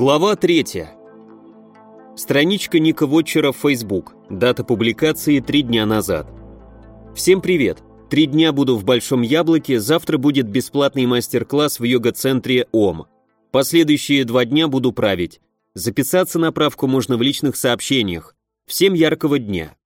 Глава 3. Страничка Ника Вотчера в Facebook. Дата публикации 3 дня назад. Всем привет. Три дня буду в Большом Яблоке, завтра будет бесплатный мастер-класс в йога-центре ОМ. Последующие два дня буду править. Записаться на правку можно в личных сообщениях. Всем яркого дня.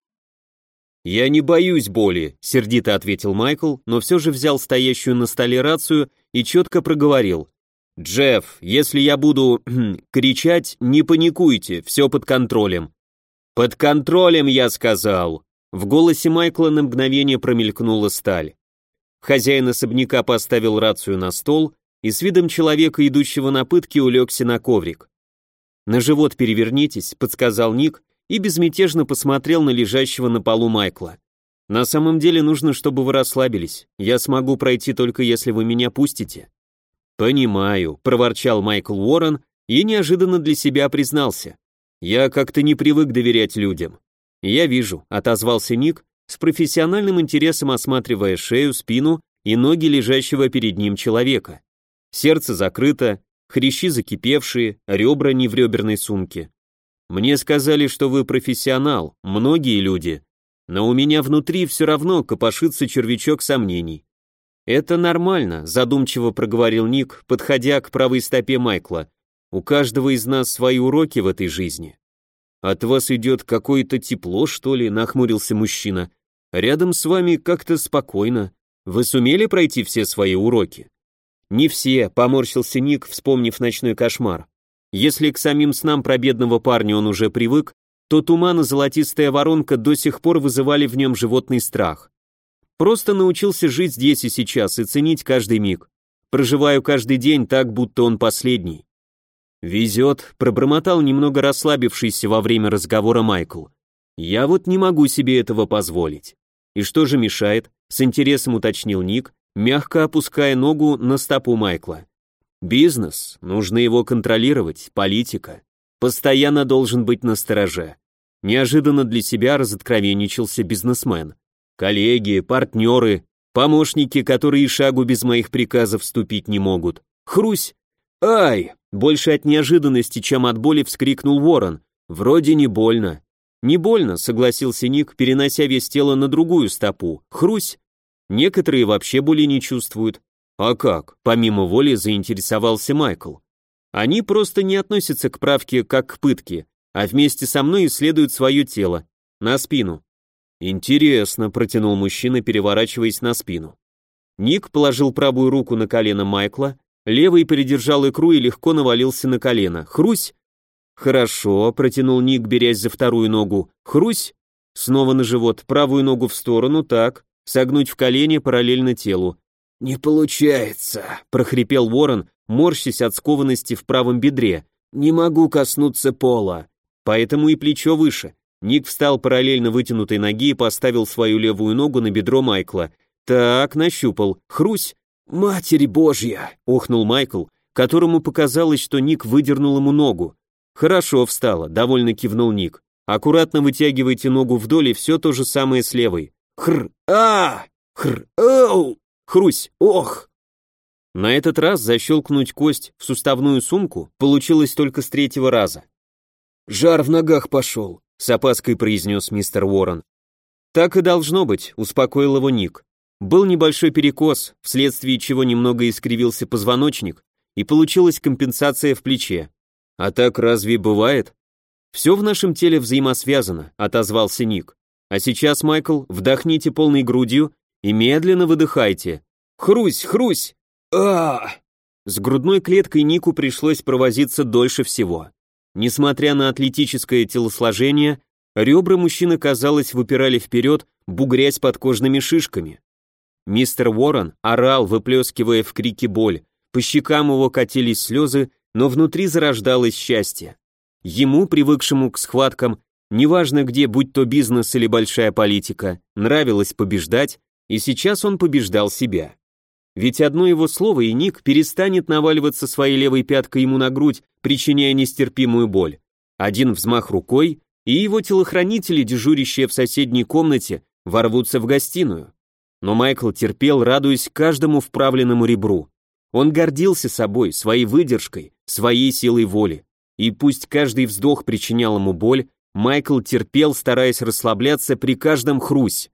«Я не боюсь боли», — сердито ответил Майкл, но все же взял стоящую на столе рацию и четко проговорил. «Джефф, если я буду кричать, не паникуйте, все под контролем». «Под контролем, я сказал!» В голосе Майкла на мгновение промелькнула сталь. Хозяин особняка поставил рацию на стол и с видом человека, идущего на пытки, улегся на коврик. «На живот перевернитесь», — подсказал Ник и безмятежно посмотрел на лежащего на полу Майкла. «На самом деле нужно, чтобы вы расслабились. Я смогу пройти только если вы меня пустите». «Понимаю», — проворчал Майкл Уоррен и неожиданно для себя признался. «Я как-то не привык доверять людям». «Я вижу», — отозвался Ник, с профессиональным интересом осматривая шею, спину и ноги лежащего перед ним человека. Сердце закрыто, хрящи закипевшие, ребра не в реберной сумке. «Мне сказали, что вы профессионал, многие люди, но у меня внутри все равно копошится червячок сомнений. «Это нормально», — задумчиво проговорил Ник, подходя к правой стопе Майкла. «У каждого из нас свои уроки в этой жизни». «От вас идет какое-то тепло, что ли?» — нахмурился мужчина. «Рядом с вами как-то спокойно. Вы сумели пройти все свои уроки?» «Не все», — поморщился Ник, вспомнив ночной кошмар. «Если к самим снам про бедного парня он уже привык, то туман и золотистая воронка до сих пор вызывали в нем животный страх. Просто научился жить здесь и сейчас и ценить каждый миг. Проживаю каждый день так, будто он последний. Везет, пробормотал немного расслабившийся во время разговора Майкл. Я вот не могу себе этого позволить. И что же мешает? С интересом уточнил Ник, мягко опуская ногу на стопу Майкла. Бизнес, нужно его контролировать, политика. Постоянно должен быть на стороже. Неожиданно для себя разоткровенничался бизнесмен. Коллеги, партнеры, помощники, которые шагу без моих приказов вступить не могут. Хрусь! Ай! Больше от неожиданности, чем от боли, вскрикнул ворон. Вроде не больно. Не больно, согласился Ник, перенося вес тела на другую стопу. Хрусь! Некоторые вообще боли не чувствуют. А как? Помимо воли заинтересовался Майкл. Они просто не относятся к правке как к пытке, а вместе со мной исследуют свое тело. На спину. «Интересно», — протянул мужчина, переворачиваясь на спину. Ник положил правую руку на колено Майкла, левый придержал икру и легко навалился на колено. «Хрусь!» «Хорошо», — протянул Ник, берясь за вторую ногу. «Хрусь!» Снова на живот, правую ногу в сторону, так. Согнуть в колени параллельно телу. «Не получается», — прохрипел Ворон, морщась от скованности в правом бедре. «Не могу коснуться пола». «Поэтому и плечо выше. Ник встал параллельно вытянутой ноги и поставил свою левую ногу на бедро Майкла. Так, нащупал. Хрусь. «Матерь Божья!» — охнул Майкл, которому показалось, что Ник выдернул ему ногу. «Хорошо встала», — довольно кивнул Ник. «Аккуратно вытягивайте ногу вдоль и все то же самое с левой. Хр! а Хр! Оу! Хрусь! Ох!» На этот раз защелкнуть кость в суставную сумку получилось только с третьего раза. «Жар в ногах пошел», — с опаской произнес мистер Уоррен. «Так и должно быть», — успокоил его Ник. Был небольшой перекос, вследствие чего немного искривился позвоночник, и получилась компенсация в плече. «А так разве бывает?» «Все в нашем теле взаимосвязано», — отозвался Ник. «А сейчас, Майкл, вдохните полной грудью и медленно выдыхайте. Хрусь, хрусь! а С грудной клеткой Нику пришлось провозиться дольше всего. Несмотря на атлетическое телосложение, ребра мужчины, казалось, выпирали вперед, бугрясь под кожными шишками. Мистер Уоррен орал, выплескивая в крики боль, по щекам его катились слезы, но внутри зарождалось счастье. Ему, привыкшему к схваткам, неважно где, будь то бизнес или большая политика, нравилось побеждать, и сейчас он побеждал себя. Ведь одно его слово, и Ник перестанет наваливаться своей левой пяткой ему на грудь, причиняя нестерпимую боль. Один взмах рукой, и его телохранители, дежурящие в соседней комнате, ворвутся в гостиную. Но Майкл терпел, радуясь каждому вправленному ребру. Он гордился собой, своей выдержкой, своей силой воли. и пусть каждый вздох причинял ему боль, Майкл терпел, стараясь расслабляться при каждом хрусь.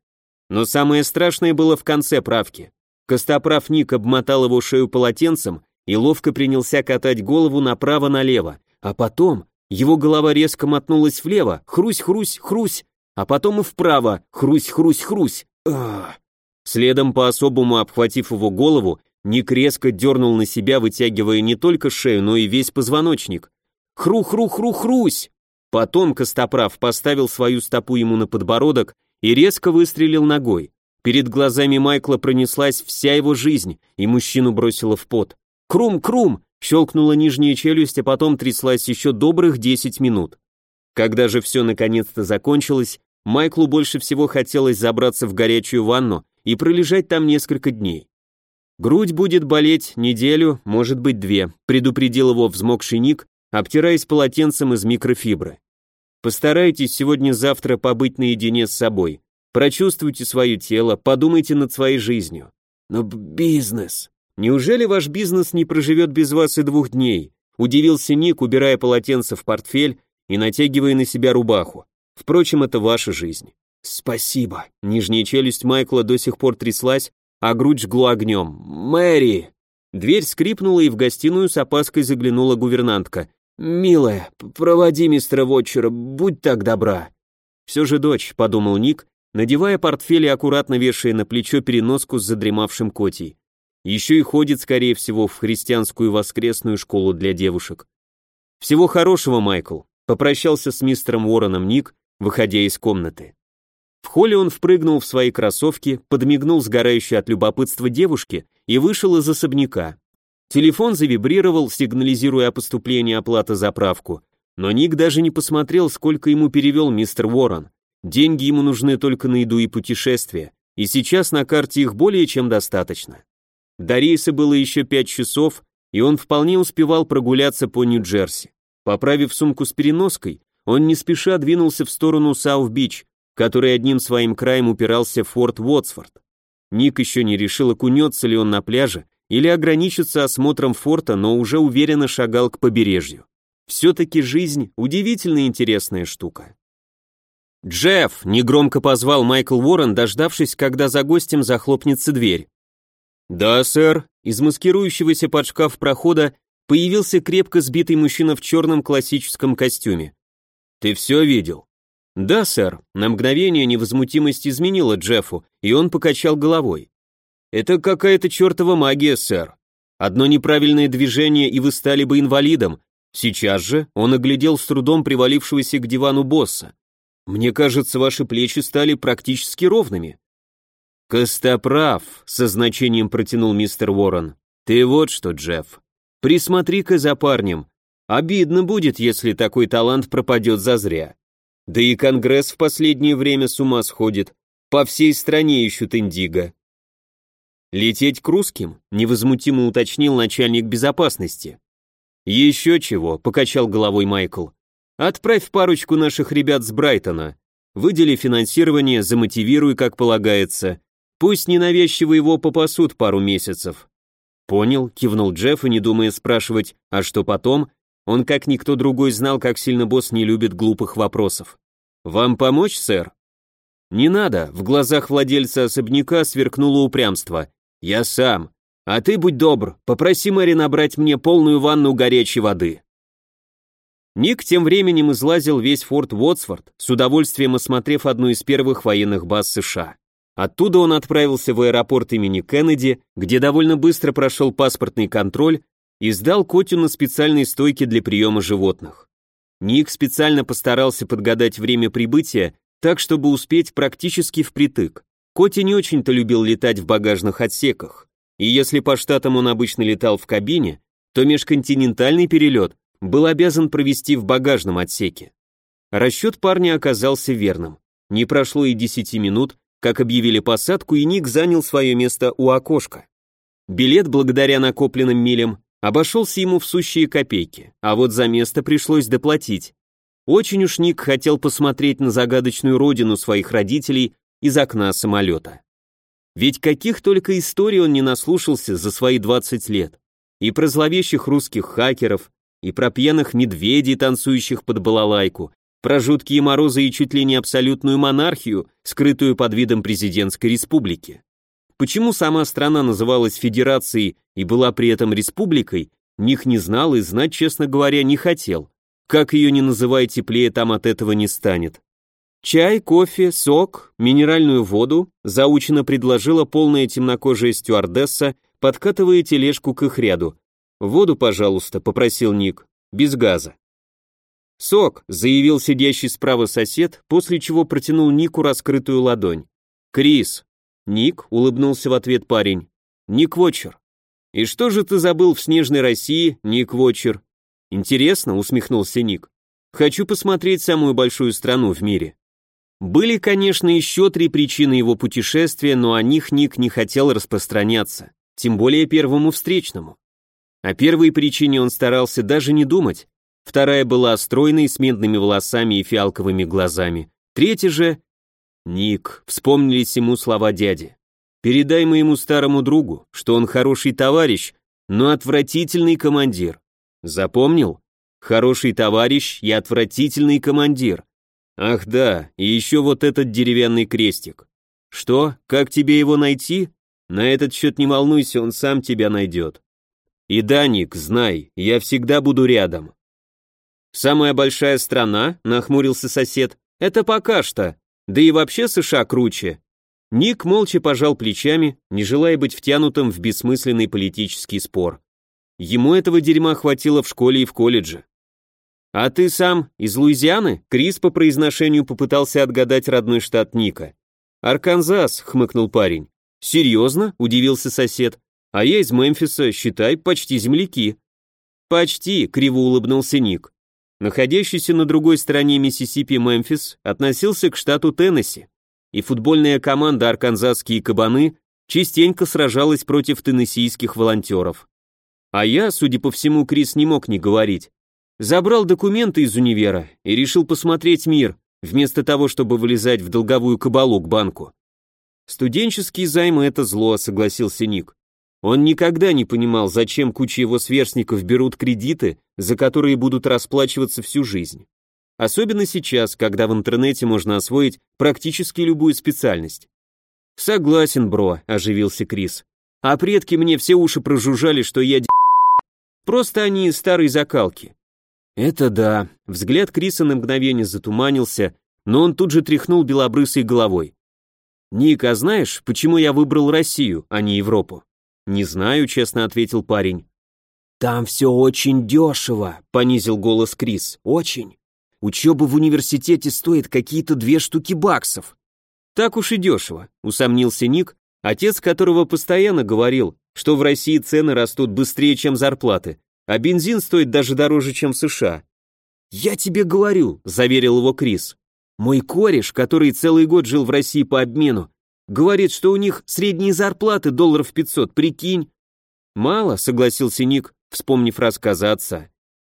Но самое страшное было в конце правки. Костоправ Ник обмотал его шею полотенцем и ловко принялся катать голову направо-налево, а потом его голова резко мотнулась влево, хрусь-хрусь, хрусь, а потом и вправо, хрусь-хрусь-хрусь. Следом по-особому обхватив его голову, Ник резко дернул на себя, вытягивая не только шею, но и весь позвоночник. Хру-хру-хру-хрусь! Потом Костоправ поставил свою стопу ему на подбородок и резко выстрелил ногой. Перед глазами Майкла пронеслась вся его жизнь, и мужчину бросило в пот. «Крум-крум!» щелкнула нижняя челюсть, а потом тряслась еще добрых 10 минут. Когда же все наконец-то закончилось, Майклу больше всего хотелось забраться в горячую ванну и пролежать там несколько дней. Грудь будет болеть неделю, может быть две, предупредил его взмокший Ник, обтираясь полотенцем из микрофибры. Постарайтесь сегодня-завтра побыть наедине с собой. Прочувствуйте свое тело, подумайте над своей жизнью. Но бизнес. Неужели ваш бизнес не проживет без вас и двух дней? Удивился Ник, убирая полотенце в портфель и натягивая на себя рубаху. Впрочем, это ваша жизнь. Спасибо. Нижняя челюсть Майкла до сих пор тряслась, а грудь жгло огнем. Мэри! Дверь скрипнула, и в гостиную с опаской заглянула гувернантка. «Милая, проводи мистера Вотчера, будь так добра». «Все же дочь», — подумал Ник, надевая портфель и аккуратно вешая на плечо переноску с задремавшим котей. Еще и ходит, скорее всего, в христианскую воскресную школу для девушек. «Всего хорошего, Майкл», — попрощался с мистером Уорреном Ник, выходя из комнаты. В холле он впрыгнул в свои кроссовки, подмигнул сгорающей от любопытства девушке и вышел из особняка. Телефон завибрировал, сигнализируя о поступлении оплаты за правку, но Ник даже не посмотрел, сколько ему перевел мистер Уоррен. Деньги ему нужны только на еду и путешествия, и сейчас на карте их более чем достаточно. До рейса было еще пять часов, и он вполне успевал прогуляться по Нью-Джерси. Поправив сумку с переноской, он не спеша двинулся в сторону Саут-Бич, который одним своим краем упирался в Форт Уотсфорд. Ник еще не решил, окунется ли он на пляже или ограничится осмотром форта, но уже уверенно шагал к побережью. Все-таки жизнь – удивительно интересная штука. «Джефф!» – негромко позвал Майкл Уоррен, дождавшись, когда за гостем захлопнется дверь. «Да, сэр». Из маскирующегося под шкаф прохода появился крепко сбитый мужчина в черном классическом костюме. «Ты все видел?» «Да, сэр». На мгновение невозмутимость изменила Джеффу, и он покачал головой. «Это какая-то чертова магия, сэр. Одно неправильное движение, и вы стали бы инвалидом. Сейчас же он оглядел с трудом привалившегося к дивану босса. Мне кажется, ваши плечи стали практически ровными. «Костоправ», — со значением протянул мистер Уоррен. «Ты вот что, Джефф, присмотри-ка за парнем. Обидно будет, если такой талант пропадет зазря. Да и Конгресс в последнее время с ума сходит. По всей стране ищут индиго». «Лететь к русским?» — невозмутимо уточнил начальник безопасности. «Еще чего», — покачал головой Майкл. «Отправь парочку наших ребят с Брайтона. Выдели финансирование, замотивируй, как полагается. Пусть ненавязчиво его попасут пару месяцев. Понял, кивнул Джефф и не думая спрашивать, а что потом, он как никто другой знал, как сильно босс не любит глупых вопросов. Вам помочь, сэр? Не надо, в глазах владельца особняка сверкнуло упрямство. Я сам. А ты будь добр, попроси Мэри набрать мне полную ванну горячей воды. Ник тем временем излазил весь форт Уотсфорд, с удовольствием осмотрев одну из первых военных баз США. Оттуда он отправился в аэропорт имени Кеннеди, где довольно быстро прошел паспортный контроль и сдал Котю на специальной стойке для приема животных. Ник специально постарался подгадать время прибытия, так чтобы успеть практически впритык. Котя не очень-то любил летать в багажных отсеках, и если по штатам он обычно летал в кабине, то межконтинентальный перелет был обязан провести в багажном отсеке. Расчет парня оказался верным. Не прошло и 10 минут, как объявили посадку, и Ник занял свое место у окошка. Билет, благодаря накопленным милям, обошелся ему в сущие копейки, а вот за место пришлось доплатить. Очень уж Ник хотел посмотреть на загадочную родину своих родителей из окна самолета. Ведь каких только историй он не наслушался за свои 20 лет. И про зловещих русских хакеров, и про пьяных медведей, танцующих под балалайку, про жуткие морозы и чуть ли не абсолютную монархию, скрытую под видом президентской республики. Почему сама страна называлась федерацией и была при этом республикой, Ник не знал и знать, честно говоря, не хотел. Как ее не называй, теплее там от этого не станет. Чай, кофе, сок, минеральную воду заучено предложила полная темнокожая стюардесса, подкатывая тележку к их ряду. «Воду, пожалуйста», — попросил Ник, — «без газа». «Сок», — заявил сидящий справа сосед, после чего протянул Нику раскрытую ладонь. «Крис». Ник, — улыбнулся в ответ парень. «Ник Вотчер». «И что же ты забыл в снежной России, Ник Вотчер?» «Интересно», — усмехнулся Ник. «Хочу посмотреть самую большую страну в мире». Были, конечно, еще три причины его путешествия, но о них Ник не хотел распространяться, тем более первому встречному. О первой причине он старался даже не думать. Вторая была стройной, с медными волосами и фиалковыми глазами. Третья же... Ник, вспомнились ему слова дяди. «Передай моему старому другу, что он хороший товарищ, но отвратительный командир. Запомнил? Хороший товарищ и отвратительный командир. Ах да, и еще вот этот деревянный крестик. Что, как тебе его найти? На этот счет не волнуйся, он сам тебя найдет. И да, Ник, знай, я всегда буду рядом. Самая большая страна, нахмурился сосед, это пока что, да и вообще США круче. Ник молча пожал плечами, не желая быть втянутым в бессмысленный политический спор. Ему этого дерьма хватило в школе и в колледже. «А ты сам из Луизианы?» Крис по произношению попытался отгадать родной штат Ника. «Арканзас», — хмыкнул парень. «Серьезно?» — удивился сосед. «А я из Мемфиса, считай, почти земляки». «Почти», — криво улыбнулся Ник. Находящийся на другой стороне Миссисипи Мемфис относился к штату Теннесси, и футбольная команда «Арканзасские кабаны» частенько сражалась против теннессийских волонтеров. А я, судя по всему, Крис не мог не говорить. Забрал документы из универа и решил посмотреть мир, вместо того, чтобы вылезать в долговую кабалу к банку. Студенческие займы — это зло, согласился Ник. Он никогда не понимал, зачем куча его сверстников берут кредиты, за которые будут расплачиваться всю жизнь. Особенно сейчас, когда в интернете можно освоить практически любую специальность. «Согласен, бро», — оживился Крис. «А предки мне все уши прожужжали, что я Просто они из старой закалки. Это да. Взгляд Криса на мгновение затуманился, но он тут же тряхнул белобрысой головой. «Ник, а знаешь, почему я выбрал Россию, а не Европу?» «Не знаю», — честно ответил парень. «Там все очень дешево», — понизил голос Крис. «Очень. Учеба в университете стоит какие-то две штуки баксов». «Так уж и дешево», — усомнился Ник, отец которого постоянно говорил, что в России цены растут быстрее, чем зарплаты, а бензин стоит даже дороже, чем в США. «Я тебе говорю», — заверил его Крис. «Мой кореш, который целый год жил в России по обмену, говорит, что у них средние зарплаты долларов 500, прикинь». «Мало», — согласился Ник, вспомнив рассказ отца.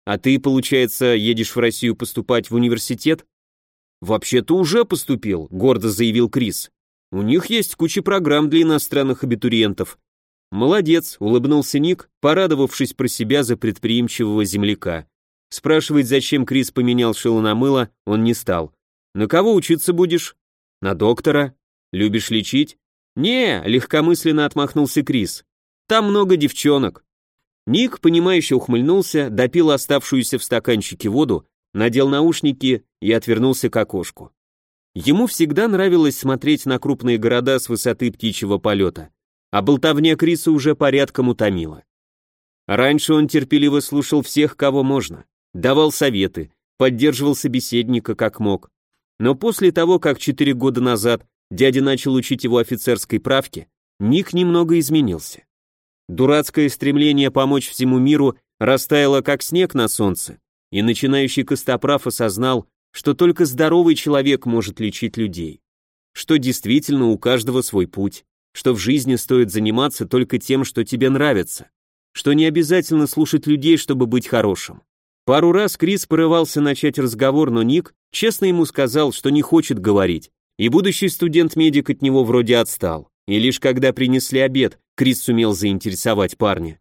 «А ты, получается, едешь в Россию поступать в университет?» «Вообще-то уже поступил», — гордо заявил Крис. «У них есть куча программ для иностранных абитуриентов. «Молодец», — улыбнулся Ник, порадовавшись про себя за предприимчивого земляка. Спрашивать, зачем Крис поменял шило на мыло, он не стал. «На кого учиться будешь?» «На доктора». «Любишь лечить?» «Не», — легкомысленно отмахнулся Крис. «Там много девчонок». Ник, понимающе ухмыльнулся, допил оставшуюся в стаканчике воду, надел наушники и отвернулся к окошку. Ему всегда нравилось смотреть на крупные города с высоты птичьего полета а болтовня Криса уже порядком утомила. Раньше он терпеливо слушал всех, кого можно, давал советы, поддерживал собеседника как мог. Но после того, как четыре года назад дядя начал учить его офицерской правке, Ник немного изменился. Дурацкое стремление помочь всему миру растаяло как снег на солнце, и начинающий костоправ осознал, что только здоровый человек может лечить людей, что действительно у каждого свой путь что в жизни стоит заниматься только тем, что тебе нравится, что не обязательно слушать людей, чтобы быть хорошим. Пару раз Крис порывался начать разговор, но Ник честно ему сказал, что не хочет говорить, и будущий студент-медик от него вроде отстал. И лишь когда принесли обед, Крис сумел заинтересовать парня.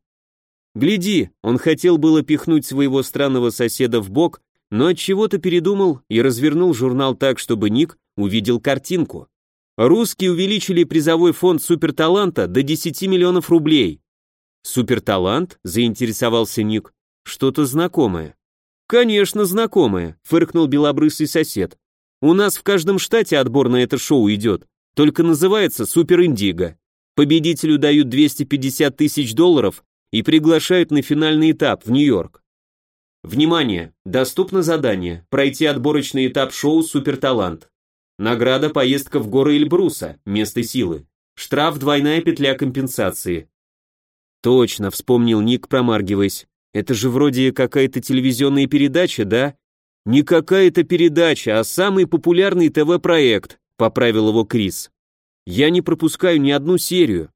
Гляди, он хотел было пихнуть своего странного соседа в бок, но от чего-то передумал и развернул журнал так, чтобы Ник увидел картинку. Русские увеличили призовой фонд суперталанта до 10 миллионов рублей. Суперталант? заинтересовался Ник. Что-то знакомое. Конечно, знакомое, фыркнул белобрысый сосед. У нас в каждом штате отбор на это шоу идет, только называется Супер Индиго. Победителю дают 250 тысяч долларов и приглашают на финальный этап в Нью-Йорк. Внимание! Доступно задание пройти отборочный этап шоу «Суперталант». Награда поездка в горы Эльбруса, место силы. Штраф двойная петля компенсации. Точно, вспомнил Ник, промаргиваясь. Это же вроде какая-то телевизионная передача, да? Не какая-то передача, а самый популярный ТВ-проект, поправил его Крис. Я не пропускаю ни одну серию.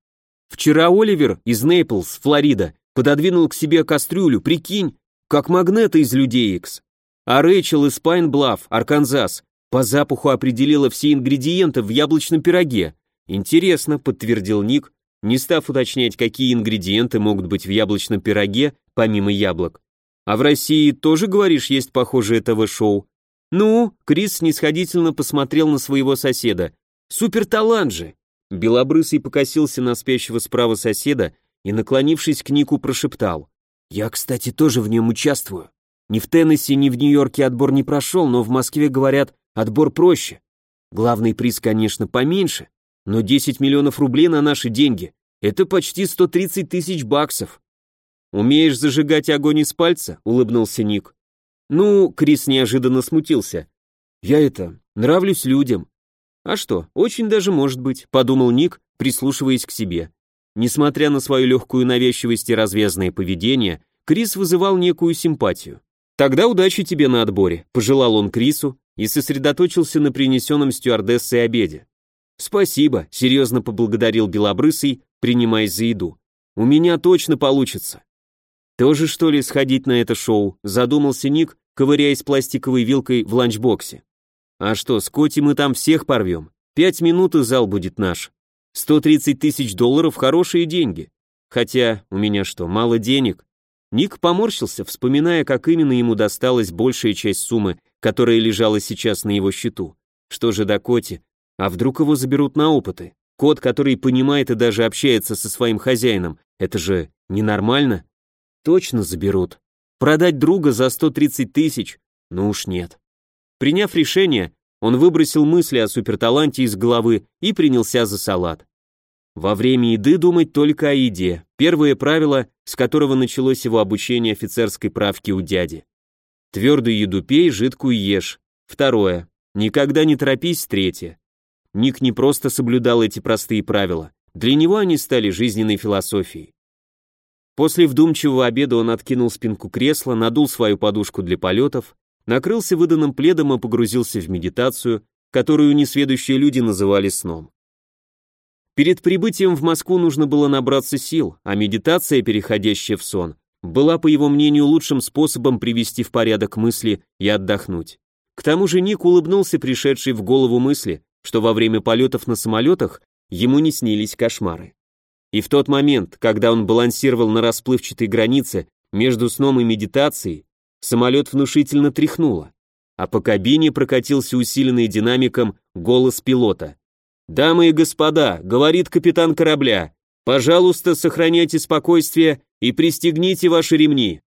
Вчера Оливер из Нейплс, Флорида, пододвинул к себе кастрюлю, прикинь, как магнета из Людей Икс. А Рэйчел из Пайнблав, Арканзас, по запаху определила все ингредиенты в яблочном пироге. Интересно, подтвердил Ник, не став уточнять, какие ингредиенты могут быть в яблочном пироге, помимо яблок. А в России тоже, говоришь, есть похожее ТВ-шоу? Ну, Крис снисходительно посмотрел на своего соседа. Суперталант же! Белобрысый покосился на спящего справа соседа и, наклонившись к Нику, прошептал. «Я, кстати, тоже в нем участвую. Ни в Теннесси, ни в Нью-Йорке отбор не прошел, но в Москве, говорят, отбор проще. Главный приз, конечно, поменьше, но 10 миллионов рублей на наши деньги – это почти 130 тысяч баксов. «Умеешь зажигать огонь из пальца?» – улыбнулся Ник. «Ну», – Крис неожиданно смутился. «Я это, нравлюсь людям». «А что, очень даже может быть», – подумал Ник, прислушиваясь к себе. Несмотря на свою легкую навязчивость и развязное поведение, Крис вызывал некую симпатию. «Тогда удачи тебе на отборе», – пожелал он Крису и сосредоточился на принесенном стюардессой обеде. «Спасибо», – серьезно поблагодарил Белобрысый, принимаясь за еду. «У меня точно получится». «Тоже, что ли, сходить на это шоу?» – задумался Ник, ковыряясь пластиковой вилкой в ланчбоксе. «А что, с Коти мы там всех порвем? Пять минут и зал будет наш. 130 тысяч долларов – хорошие деньги. Хотя, у меня что, мало денег? Ник поморщился, вспоминая, как именно ему досталась большая часть суммы, которая лежала сейчас на его счету. Что же до Коти? А вдруг его заберут на опыты? Кот, который понимает и даже общается со своим хозяином, это же ненормально? Точно заберут. Продать друга за 130 тысяч? Ну уж нет. Приняв решение, он выбросил мысли о суперталанте из головы и принялся за салат. Во время еды думать только о еде. Первое правило, с которого началось его обучение офицерской правки у дяди. Твердую еду пей, жидкую ешь. Второе. Никогда не торопись, третье. Ник не просто соблюдал эти простые правила. Для него они стали жизненной философией. После вдумчивого обеда он откинул спинку кресла, надул свою подушку для полетов накрылся выданным пледом и погрузился в медитацию, которую несведущие люди называли сном. Перед прибытием в Москву нужно было набраться сил, а медитация, переходящая в сон, была, по его мнению, лучшим способом привести в порядок мысли и отдохнуть. К тому же Ник улыбнулся пришедшей в голову мысли, что во время полетов на самолетах ему не снились кошмары. И в тот момент, когда он балансировал на расплывчатой границе между сном и медитацией, Самолет внушительно тряхнуло, а по кабине прокатился усиленный динамиком голос пилота. «Дамы и господа», — говорит капитан корабля, — «пожалуйста, сохраняйте спокойствие и пристегните ваши ремни.